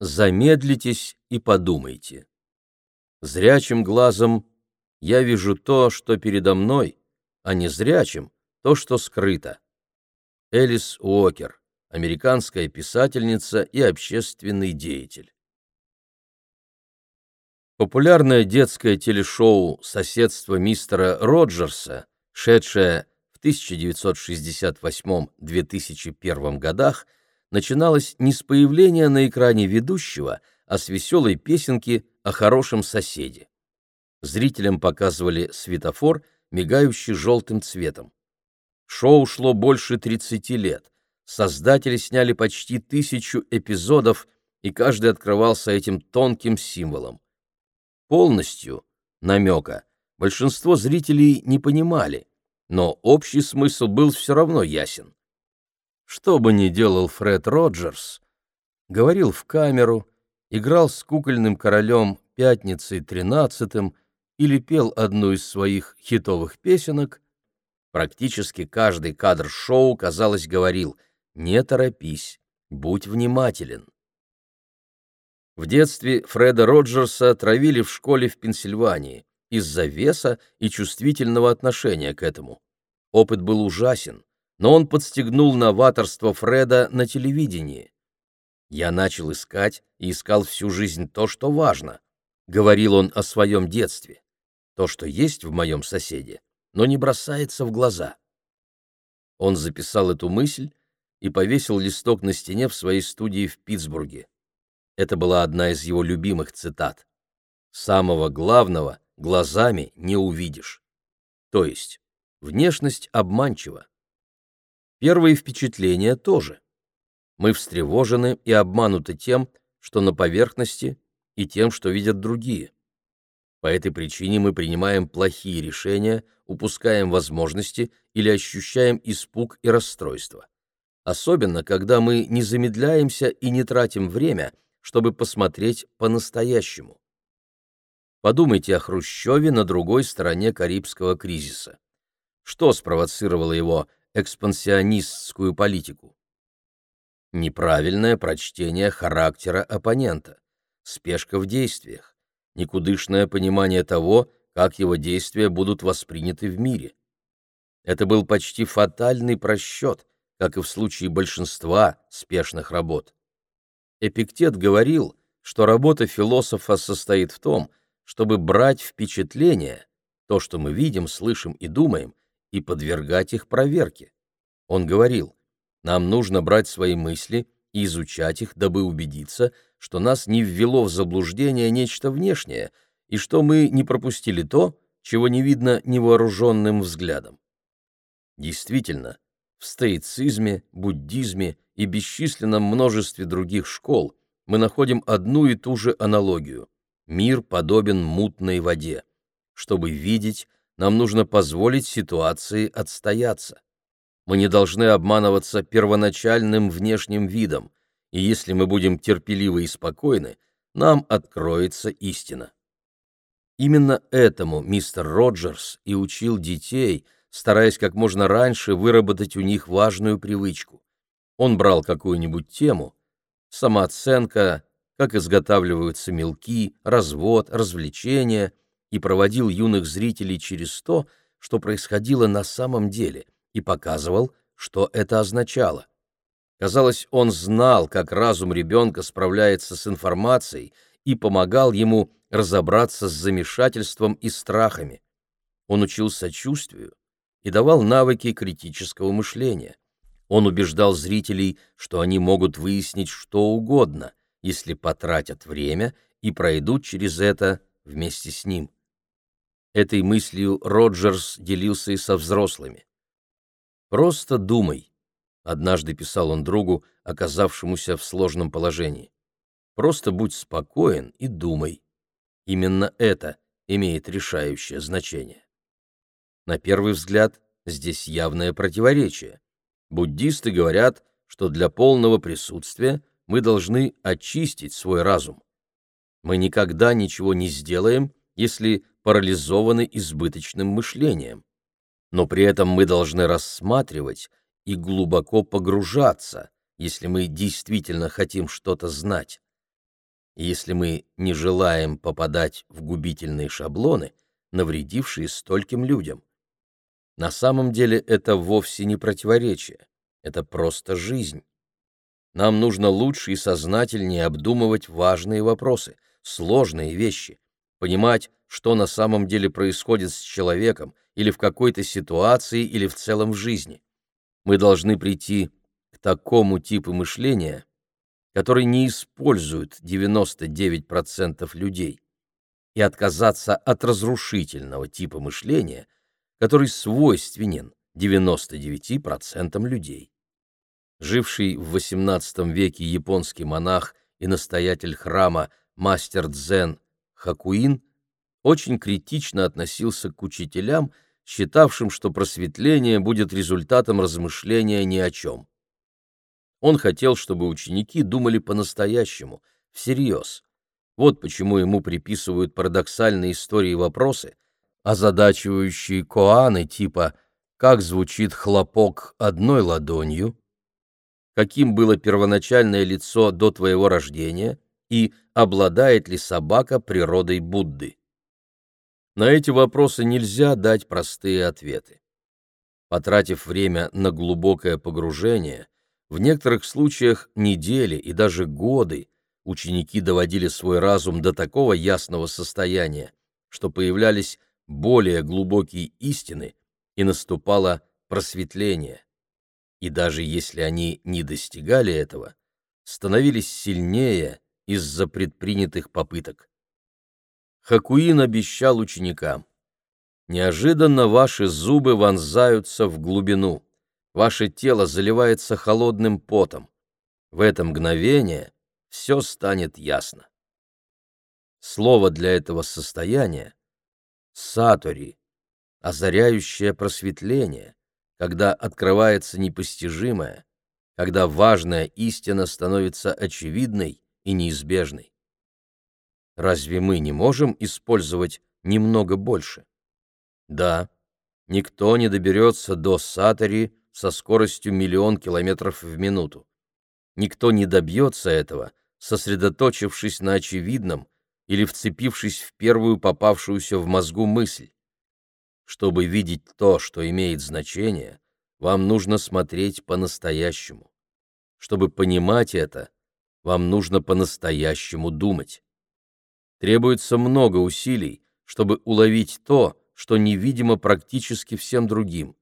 Замедлитесь и подумайте. Зрячим глазом я вижу то, что передо мной, а не зрячим то, что скрыто. Элис Уокер, американская писательница и общественный деятель. Популярное детское телешоу «Соседство мистера Роджерса», шедшее в 1968-2001 годах, начиналось не с появления на экране ведущего, а с веселой песенки о хорошем соседе. Зрителям показывали светофор, мигающий желтым цветом. Шоу шло больше 30 лет. Создатели сняли почти тысячу эпизодов, и каждый открывался этим тонким символом. Полностью намека большинство зрителей не понимали, но общий смысл был все равно ясен. Что бы ни делал Фред Роджерс, говорил в камеру, играл с кукольным королем Пятницей тринадцатым или пел одну из своих хитовых песенок, практически каждый кадр шоу, казалось, говорил «Не торопись, будь внимателен». В детстве Фреда Роджерса травили в школе в Пенсильвании из-за веса и чувствительного отношения к этому. Опыт был ужасен, но он подстегнул новаторство Фреда на телевидении. «Я начал искать и искал всю жизнь то, что важно», — говорил он о своем детстве, «то, что есть в моем соседе, но не бросается в глаза». Он записал эту мысль и повесил листок на стене в своей студии в Питтсбурге. Это была одна из его любимых цитат. «Самого главного глазами не увидишь». То есть внешность обманчива. Первые впечатления тоже. Мы встревожены и обмануты тем, что на поверхности, и тем, что видят другие. По этой причине мы принимаем плохие решения, упускаем возможности или ощущаем испуг и расстройство. Особенно, когда мы не замедляемся и не тратим время – чтобы посмотреть по-настоящему. Подумайте о Хрущеве на другой стороне Карибского кризиса. Что спровоцировало его экспансионистскую политику? Неправильное прочтение характера оппонента, спешка в действиях, никудышное понимание того, как его действия будут восприняты в мире. Это был почти фатальный просчет, как и в случае большинства спешных работ. Эпиктет говорил, что работа философа состоит в том, чтобы брать впечатления, то, что мы видим, слышим и думаем, и подвергать их проверке. Он говорил, нам нужно брать свои мысли и изучать их, дабы убедиться, что нас не ввело в заблуждение нечто внешнее, и что мы не пропустили то, чего не видно невооруженным взглядом. Действительно, в стоицизме, буддизме и бесчисленном множестве других школ мы находим одну и ту же аналогию. Мир подобен мутной воде. Чтобы видеть, нам нужно позволить ситуации отстояться. Мы не должны обманываться первоначальным внешним видом, и если мы будем терпеливы и спокойны, нам откроется истина. Именно этому мистер Роджерс и учил детей, стараясь как можно раньше выработать у них важную привычку. Он брал какую-нибудь тему, самооценка, как изготавливаются мелки, развод, развлечения, и проводил юных зрителей через то, что происходило на самом деле, и показывал, что это означало. Казалось, он знал, как разум ребенка справляется с информацией и помогал ему разобраться с замешательством и страхами. Он учил сочувствию и давал навыки критического мышления. Он убеждал зрителей, что они могут выяснить что угодно, если потратят время и пройдут через это вместе с ним. Этой мыслью Роджерс делился и со взрослыми. «Просто думай», — однажды писал он другу, оказавшемуся в сложном положении. «Просто будь спокоен и думай. Именно это имеет решающее значение». На первый взгляд, здесь явное противоречие. Буддисты говорят, что для полного присутствия мы должны очистить свой разум. Мы никогда ничего не сделаем, если парализованы избыточным мышлением. Но при этом мы должны рассматривать и глубоко погружаться, если мы действительно хотим что-то знать. И если мы не желаем попадать в губительные шаблоны, навредившие стольким людям. На самом деле это вовсе не противоречие, это просто жизнь. Нам нужно лучше и сознательнее обдумывать важные вопросы, сложные вещи, понимать, что на самом деле происходит с человеком или в какой-то ситуации или в целом в жизни. Мы должны прийти к такому типу мышления, который не использует 99% людей, и отказаться от разрушительного типа мышления, который свойственен 99% людей. Живший в XVIII веке японский монах и настоятель храма мастер дзен Хакуин очень критично относился к учителям, считавшим, что просветление будет результатом размышления ни о чем. Он хотел, чтобы ученики думали по-настоящему, всерьез. Вот почему ему приписывают парадоксальные истории и вопросы, озадачивающие коаны типа «Как звучит хлопок одной ладонью?», «Каким было первоначальное лицо до твоего рождения?» и «Обладает ли собака природой Будды?». На эти вопросы нельзя дать простые ответы. Потратив время на глубокое погружение, в некоторых случаях недели и даже годы ученики доводили свой разум до такого ясного состояния, что появлялись более глубокие истины и наступало просветление. И даже если они не достигали этого, становились сильнее из-за предпринятых попыток. Хакуин обещал ученикам, «Неожиданно ваши зубы вонзаются в глубину, ваше тело заливается холодным потом. В это мгновение все станет ясно». Слово для этого состояния сатори, озаряющее просветление, когда открывается непостижимое, когда важная истина становится очевидной и неизбежной. Разве мы не можем использовать немного больше? Да, никто не доберется до сатори со скоростью миллион километров в минуту. Никто не добьется этого, сосредоточившись на очевидном, или вцепившись в первую попавшуюся в мозгу мысль. Чтобы видеть то, что имеет значение, вам нужно смотреть по-настоящему. Чтобы понимать это, вам нужно по-настоящему думать. Требуется много усилий, чтобы уловить то, что невидимо практически всем другим.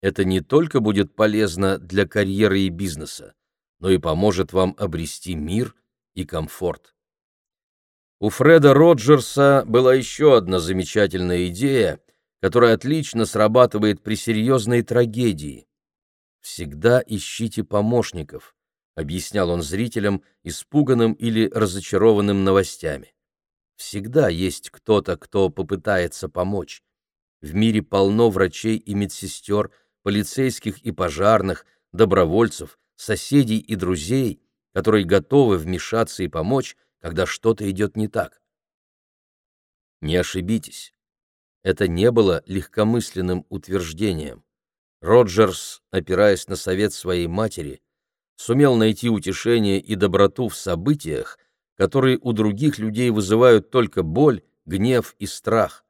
Это не только будет полезно для карьеры и бизнеса, но и поможет вам обрести мир и комфорт. У Фреда Роджерса была еще одна замечательная идея, которая отлично срабатывает при серьезной трагедии. «Всегда ищите помощников», — объяснял он зрителям, испуганным или разочарованным новостями. «Всегда есть кто-то, кто попытается помочь. В мире полно врачей и медсестер, полицейских и пожарных, добровольцев, соседей и друзей, которые готовы вмешаться и помочь, когда что-то идет не так. Не ошибитесь, это не было легкомысленным утверждением. Роджерс, опираясь на совет своей матери, сумел найти утешение и доброту в событиях, которые у других людей вызывают только боль, гнев и страх.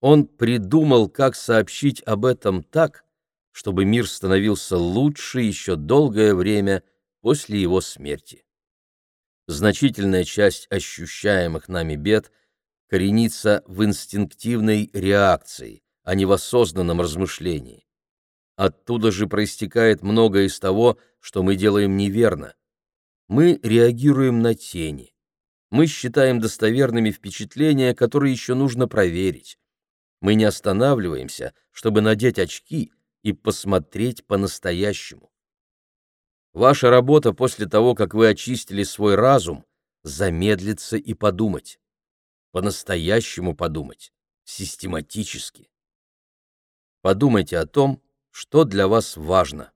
Он придумал, как сообщить об этом так, чтобы мир становился лучше еще долгое время после его смерти значительная часть ощущаемых нами бед коренится в инстинктивной реакции, а не в осознанном размышлении. Оттуда же проистекает многое из того, что мы делаем неверно. Мы реагируем на тени. Мы считаем достоверными впечатления, которые еще нужно проверить. Мы не останавливаемся, чтобы надеть очки и посмотреть по-настоящему. Ваша работа после того, как вы очистили свой разум, замедлиться и подумать. По-настоящему подумать, систематически. Подумайте о том, что для вас важно.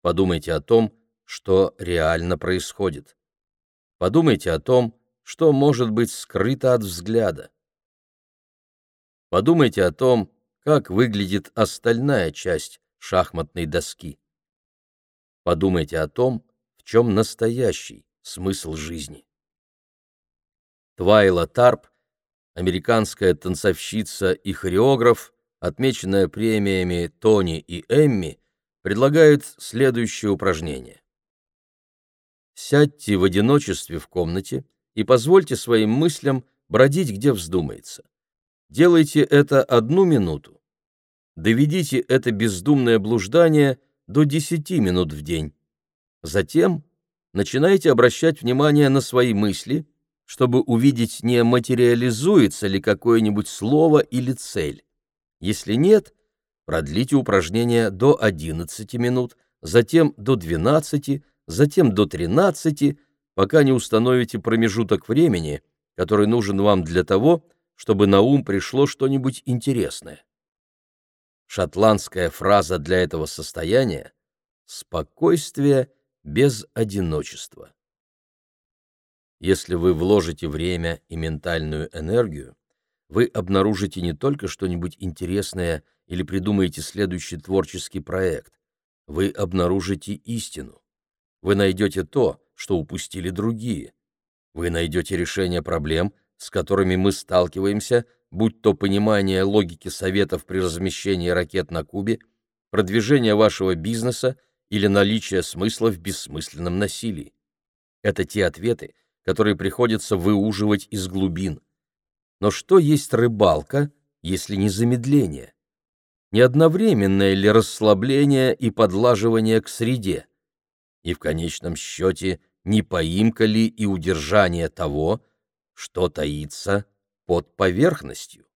Подумайте о том, что реально происходит. Подумайте о том, что может быть скрыто от взгляда. Подумайте о том, как выглядит остальная часть шахматной доски. Подумайте о том, в чем настоящий смысл жизни. Твайла Тарп, американская танцовщица и хореограф, отмеченная премиями Тони и Эмми, предлагает следующее упражнение. Сядьте в одиночестве в комнате и позвольте своим мыслям бродить, где вздумается. Делайте это одну минуту. Доведите это бездумное блуждание до 10 минут в день. Затем начинайте обращать внимание на свои мысли, чтобы увидеть, не материализуется ли какое-нибудь слово или цель. Если нет, продлите упражнение до 11 минут, затем до 12, затем до 13, пока не установите промежуток времени, который нужен вам для того, чтобы на ум пришло что-нибудь интересное. Шотландская фраза для этого состояния — «спокойствие без одиночества». Если вы вложите время и ментальную энергию, вы обнаружите не только что-нибудь интересное или придумаете следующий творческий проект, вы обнаружите истину. Вы найдете то, что упустили другие. Вы найдете решение проблем, с которыми мы сталкиваемся, будь то понимание логики советов при размещении ракет на Кубе, продвижение вашего бизнеса или наличие смысла в бессмысленном насилии. Это те ответы, которые приходится выуживать из глубин. Но что есть рыбалка, если не замедление? Не одновременное ли расслабление и подлаживание к среде? И в конечном счете, не поимка ли и удержание того, что таится под поверхностью.